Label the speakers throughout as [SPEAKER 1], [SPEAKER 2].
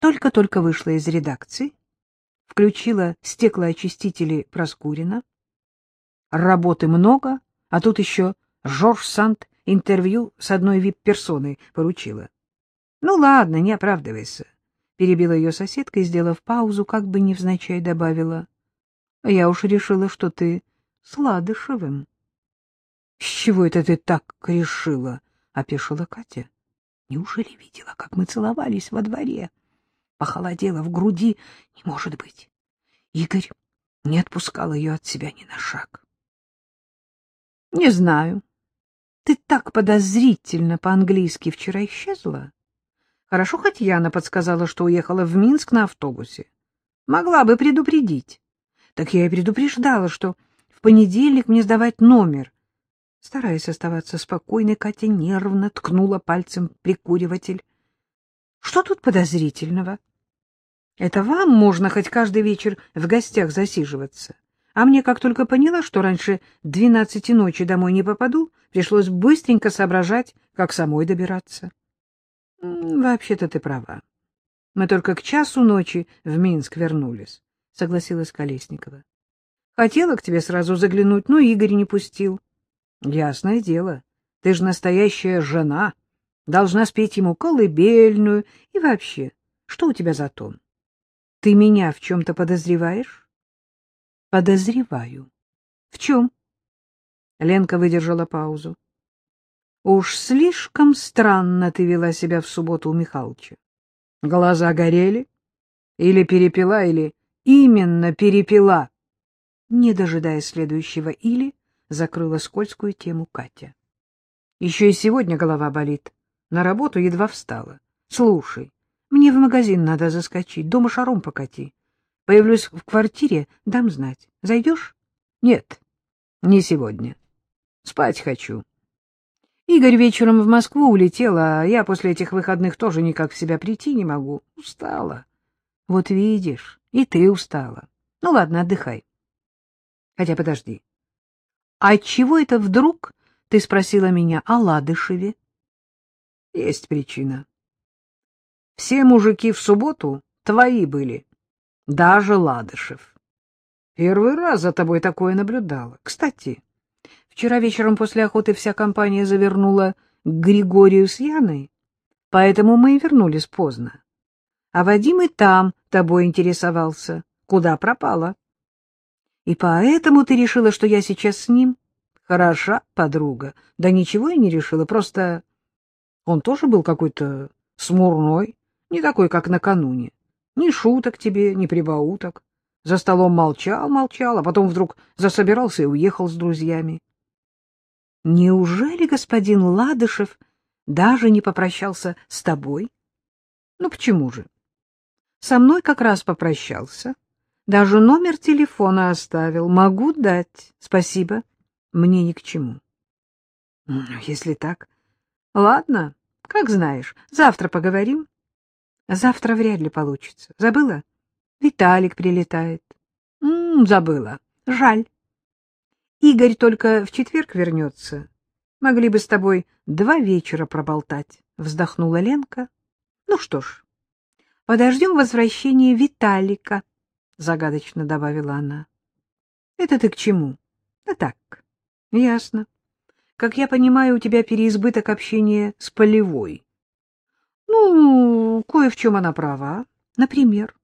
[SPEAKER 1] Только-только вышла из редакции, включила стеклоочистители Проскурина. Работы много, а тут еще Жорж Санд интервью с одной вип-персоной поручила. — Ну ладно, не оправдывайся, — перебила ее соседка и, сделав паузу, как бы невзначай добавила. — Я уж решила, что ты с Ладышевым. — С чего это ты так решила? — опешила Катя. — Неужели видела, как мы целовались во дворе? Похолодело в груди. Не может быть. Игорь не отпускал ее от себя ни на шаг. — Не знаю. Ты так подозрительно по-английски вчера исчезла. Хорошо, хоть Яна подсказала, что уехала в Минск на автобусе. Могла бы предупредить. Так я и предупреждала, что в понедельник мне сдавать номер. Стараясь оставаться спокойной, Катя нервно ткнула пальцем прикуриватель. Что тут подозрительного? Это вам можно хоть каждый вечер в гостях засиживаться. А мне, как только поняла, что раньше двенадцати ночи домой не попаду, пришлось быстренько соображать, как самой добираться. — Вообще-то ты права. Мы только к часу ночи в Минск вернулись, — согласилась Колесникова. — Хотела к тебе сразу заглянуть, но Игорь не пустил. — Ясное дело, ты же настоящая жена, должна спеть ему колыбельную. И вообще, что у тебя за тон? Ты меня в чем-то подозреваешь? — Подозреваю. — В чем? Ленка выдержала паузу. — Уж слишком странно ты вела себя в субботу у Михалыча. Глаза горели? Или перепила, или именно перепила? Не дожидая следующего «или», закрыла скользкую тему Катя. Еще и сегодня голова болит. На работу едва встала. Слушай, мне в магазин надо заскочить, дома шаром покати. Появлюсь в квартире, дам знать. Зайдешь? Нет, не сегодня. Спать хочу. Игорь вечером в Москву улетел, а я после этих выходных тоже никак в себя прийти не могу. Устала. Вот видишь, и ты устала. Ну ладно, отдыхай. Хотя подожди. А чего это вдруг ты спросила меня о Ладышеве? Есть причина. Все мужики в субботу твои были даже Ладышев. Первый раз за тобой такое наблюдала. Кстати, вчера вечером после охоты вся компания завернула к Григорию с Яной, поэтому мы и вернулись поздно. А Вадим и там тобой интересовался. Куда пропала? И поэтому ты решила, что я сейчас с ним? Хороша, подруга. Да ничего я не решила, просто он тоже был какой-то смурной, не такой, как накануне. Ни шуток тебе, ни прибауток. За столом молчал, молчал, а потом вдруг засобирался и уехал с друзьями. Неужели господин Ладышев даже не попрощался с тобой? Ну почему же? Со мной как раз попрощался. Даже номер телефона оставил. Могу дать. Спасибо. Мне ни к чему. Если так. Ладно, как знаешь. Завтра поговорим. Завтра вряд ли получится. Забыла? Виталик прилетает. М -м, забыла. Жаль. Игорь только в четверг вернется. Могли бы с тобой два вечера проболтать, вздохнула Ленка. Ну что ж, подождем возвращения Виталика, загадочно добавила она. Это ты к чему? Да так, ясно. Как я понимаю, у тебя переизбыток общения с полевой. Ну, кое в чем она права. Например?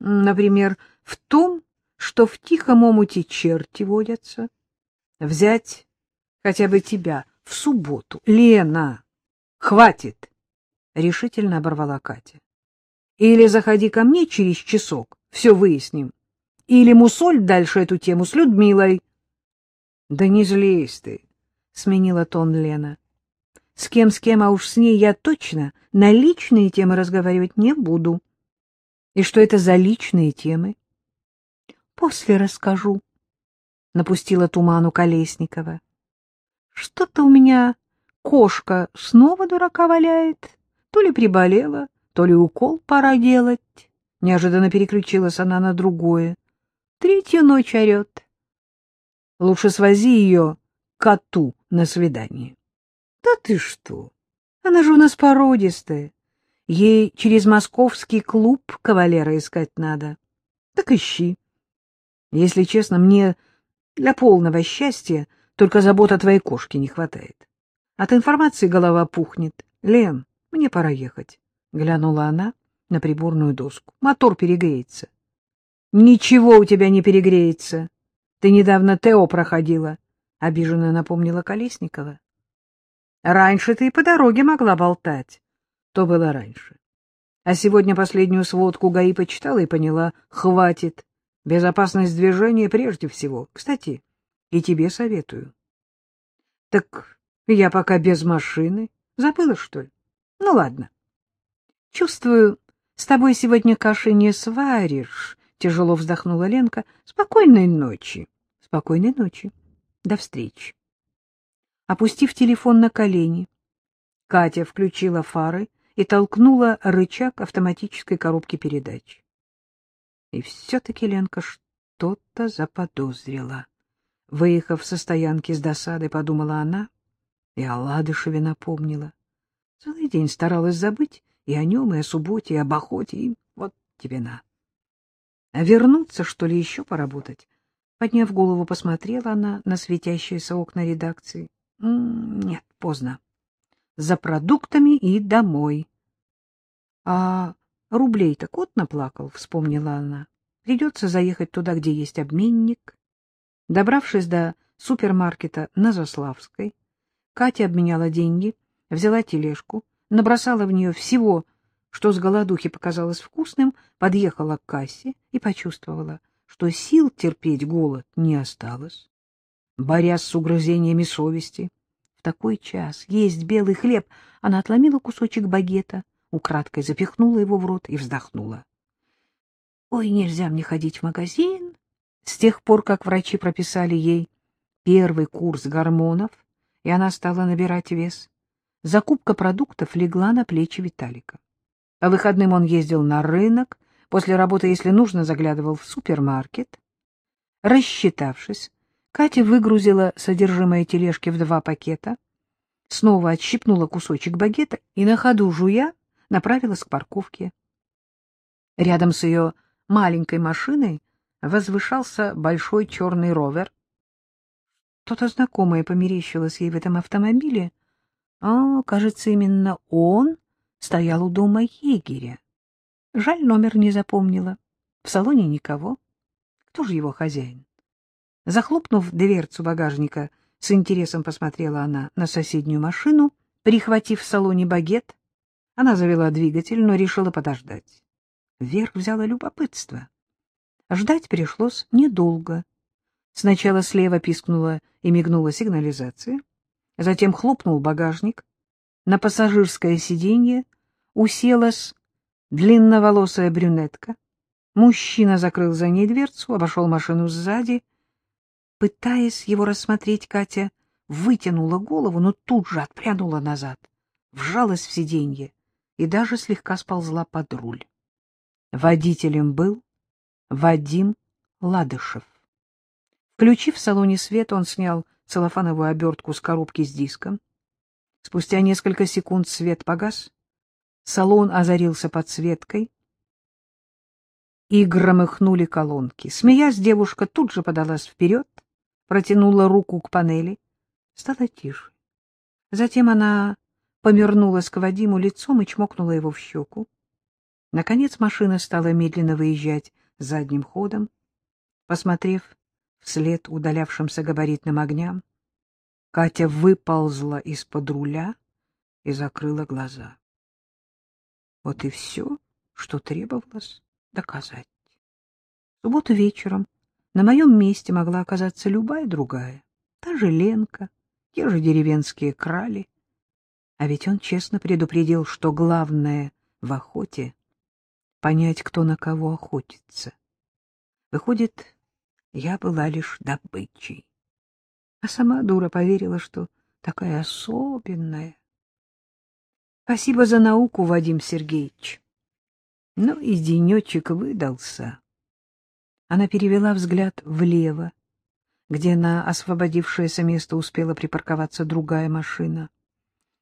[SPEAKER 1] Например, в том, что в тихом омуте черти водятся. Взять хотя бы тебя в субботу. Лена, хватит! Решительно оборвала Катя. Или заходи ко мне через часок, все выясним. Или мусоль дальше эту тему с Людмилой. Да не злись ты, сменила тон Лена. С кем, с кем, а уж с ней я точно на личные темы разговаривать не буду. И что это за личные темы? После расскажу, — напустила туману Колесникова. Что-то у меня кошка снова дурака валяет. То ли приболела, то ли укол пора делать. Неожиданно переключилась она на другое. Третью ночь орет. Лучше свози ее коту на свидание. Да ты что? Она же у нас породистая. Ей через московский клуб кавалера искать надо. Так ищи. Если честно, мне для полного счастья только забота твоей кошки не хватает. От информации голова пухнет. Лен, мне пора ехать. Глянула она на приборную доску. Мотор перегреется. Ничего у тебя не перегреется. Ты недавно ТО проходила, — обиженно напомнила Колесникова. Раньше ты и по дороге могла болтать. То было раньше. А сегодня последнюю сводку ГАИ почитала и поняла — хватит. Безопасность движения прежде всего. Кстати, и тебе советую. Так я пока без машины. Забыла, что ли? Ну, ладно. Чувствую, с тобой сегодня каши не сваришь, — тяжело вздохнула Ленка. Спокойной ночи. Спокойной ночи. До встречи. Опустив телефон на колени, Катя включила фары и толкнула рычаг автоматической коробки передач. И все-таки Ленка что-то заподозрила. Выехав со стоянки с досадой, подумала она, и о Ладышеве напомнила. Целый день старалась забыть и о нем, и о субботе, и об охоте, и вот тебе на. А вернуться, что ли, еще поработать? Подняв голову, посмотрела она на светящиеся окна редакции. Нет, поздно. За продуктами и домой. А рублей-то кот наплакал, вспомнила она. Придется заехать туда, где есть обменник. Добравшись до супермаркета на Заславской, Катя обменяла деньги, взяла тележку, набросала в нее всего, что с голодухи показалось вкусным, подъехала к кассе и почувствовала, что сил терпеть голод не осталось борясь с угрызениями совести. В такой час есть белый хлеб. Она отломила кусочек багета, украдкой запихнула его в рот и вздохнула. Ой, нельзя мне ходить в магазин. С тех пор, как врачи прописали ей первый курс гормонов, и она стала набирать вес, закупка продуктов легла на плечи Виталика. По выходным он ездил на рынок, после работы, если нужно, заглядывал в супермаркет. Рассчитавшись, Катя выгрузила содержимое тележки в два пакета, снова отщипнула кусочек багета и на ходу жуя направилась к парковке. Рядом с ее маленькой машиной возвышался большой черный ровер. Что-то знакомое померещилось ей в этом автомобиле. А, кажется, именно он стоял у дома егеря. Жаль, номер не запомнила. В салоне никого. Кто же его хозяин? Захлопнув дверцу багажника, с интересом посмотрела она на соседнюю машину, прихватив в салоне багет. Она завела двигатель, но решила подождать. Вверх взяла любопытство. Ждать пришлось недолго. Сначала слева пискнула и мигнула сигнализация, затем хлопнул багажник. На пассажирское сиденье уселась длинноволосая брюнетка. Мужчина закрыл за ней дверцу, обошел машину сзади Пытаясь его рассмотреть, Катя вытянула голову, но тут же отпрянула назад, вжалась в сиденье и даже слегка сползла под руль. Водителем был Вадим Ладышев. Включив в салоне свет, он снял целлофановую обертку с коробки с диском. Спустя несколько секунд свет погас, салон озарился подсветкой, и громыхнули колонки. Смеясь, девушка тут же подалась вперед, протянула руку к панели. Стало тише. Затем она помернулась к Вадиму лицом и чмокнула его в щеку. Наконец машина стала медленно выезжать задним ходом. Посмотрев вслед удалявшимся габаритным огням, Катя выползла из-под руля и закрыла глаза. Вот и все, что требовалось доказать. В субботу вечером на моем месте могла оказаться любая другая, та же Ленка, те же деревенские крали. А ведь он честно предупредил, что главное в охоте — понять, кто на кого охотится. Выходит, я была лишь добычей. А сама дура поверила, что такая особенная. Спасибо за науку, Вадим Сергеевич. Ну и денечек выдался. Она перевела взгляд влево, где на освободившееся место успела припарковаться другая машина.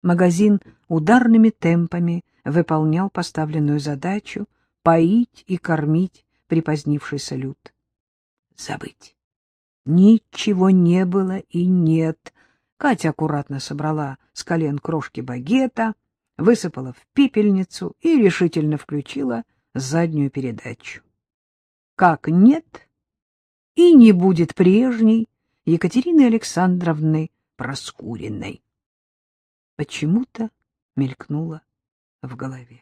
[SPEAKER 1] Магазин ударными темпами выполнял поставленную задачу поить и кормить припозднившийся люд. Забыть. Ничего не было и нет. Катя аккуратно собрала с колен крошки багета, высыпала в пепельницу и решительно включила заднюю передачу. Как нет, и не будет прежней Екатерины Александровны Проскуриной. Почему-то мелькнуло в голове.